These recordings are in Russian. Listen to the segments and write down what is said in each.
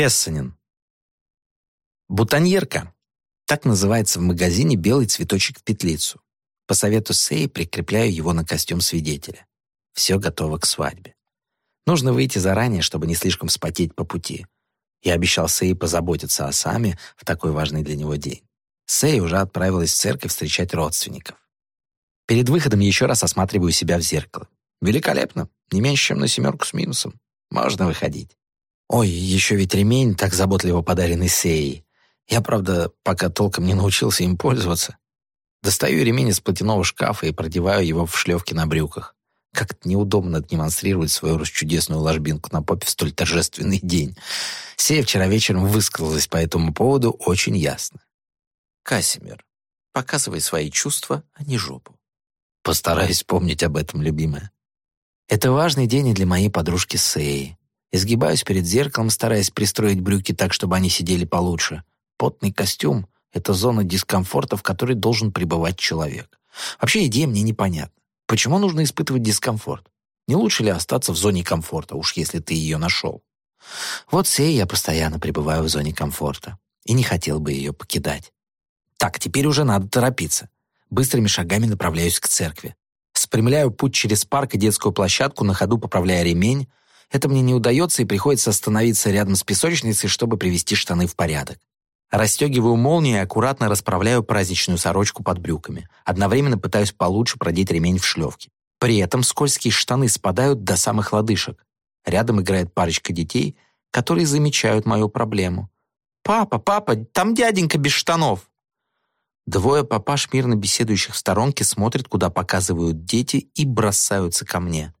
Пессанин. Бутоньерка. Так называется в магазине белый цветочек в петлицу. По совету Сей прикрепляю его на костюм свидетеля. Все готово к свадьбе. Нужно выйти заранее, чтобы не слишком вспотеть по пути. Я обещал Сей позаботиться о Саме в такой важный для него день. Сей уже отправилась в церковь встречать родственников. Перед выходом еще раз осматриваю себя в зеркало. Великолепно. Не меньше, чем на семерку с минусом. Можно выходить. Ой, еще ведь ремень, так заботливо подаренный Сеей. Я, правда, пока толком не научился им пользоваться. Достаю ремень из платяного шкафа и продеваю его в шлевки на брюках. Как-то неудобно демонстрировать свою расчудесную ложбинку на попе в столь торжественный день. Сея вчера вечером высказалась по этому поводу очень ясно. «Касимир, показывай свои чувства, а не жопу». Постараюсь помнить об этом, любимая. Это важный день и для моей подружки Сеи. Изгибаюсь перед зеркалом, стараясь пристроить брюки так, чтобы они сидели получше. Потный костюм — это зона дискомфорта, в которой должен пребывать человек. Вообще идея мне непонятна. Почему нужно испытывать дискомфорт? Не лучше ли остаться в зоне комфорта, уж если ты ее нашел? Вот сей я постоянно пребываю в зоне комфорта и не хотел бы ее покидать. Так, теперь уже надо торопиться. Быстрыми шагами направляюсь к церкви. Спрямляю путь через парк и детскую площадку, на ходу поправляя ремень, это мне не удается, и приходится остановиться рядом с песочницей, чтобы привести штаны в порядок. Расстегиваю молнию и аккуратно расправляю праздничную сорочку под брюками. Одновременно пытаюсь получше продеть ремень в шлевки. При этом скользкие штаны спадают до самых лодыжек. Рядом играет парочка детей, которые замечают мою проблему. «Папа, папа, там дяденька без штанов!» Двое папаш, мирно беседующих в сторонке, смотрят, куда показывают дети, и бросаются ко мне.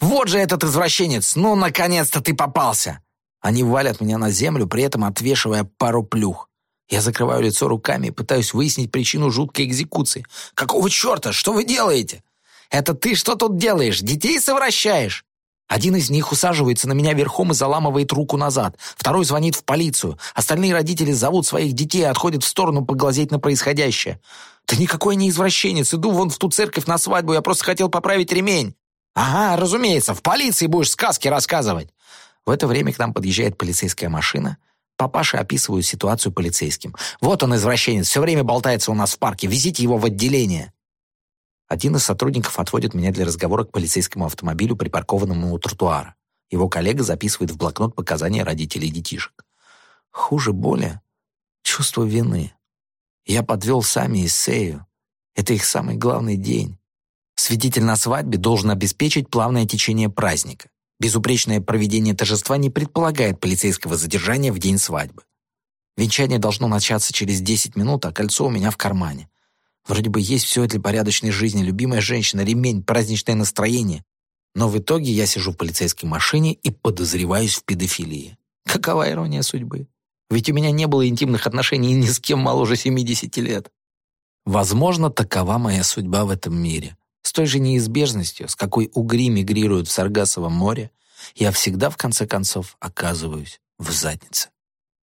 «Вот же этот извращенец! Ну, наконец-то ты попался!» Они валят меня на землю, при этом отвешивая пару плюх. Я закрываю лицо руками и пытаюсь выяснить причину жуткой экзекуции. «Какого черта? Что вы делаете?» «Это ты что тут делаешь? Детей совращаешь?» Один из них усаживается на меня верхом и заламывает руку назад. Второй звонит в полицию. Остальные родители зовут своих детей и отходят в сторону поглазеть на происходящее. «Да никакой не извращенец. Иду вон в ту церковь на свадьбу. Я просто хотел поправить ремень». «Ага, разумеется, в полиции будешь сказки рассказывать!» В это время к нам подъезжает полицейская машина. Папаша описывают ситуацию полицейским. «Вот он, извращенец, все время болтается у нас в парке. Везите его в отделение!» Один из сотрудников отводит меня для разговора к полицейскому автомобилю, припаркованному у тротуара. Его коллега записывает в блокнот показания родителей детишек. Хуже боли — чувство вины. Я подвел Сами и Сею. Это их самый главный день. Свидетель на свадьбе должен обеспечить плавное течение праздника. Безупречное проведение торжества не предполагает полицейского задержания в день свадьбы. Венчание должно начаться через 10 минут, а кольцо у меня в кармане. Вроде бы есть все для порядочной жизни, любимая женщина, ремень, праздничное настроение. Но в итоге я сижу в полицейской машине и подозреваюсь в педофилии. Какова ирония судьбы? Ведь у меня не было интимных отношений ни с кем моложе 70 лет. Возможно, такова моя судьба в этом мире. Той же неизбежностью, с какой угри мигрируют в Саргасовом море, я всегда, в конце концов, оказываюсь в заднице.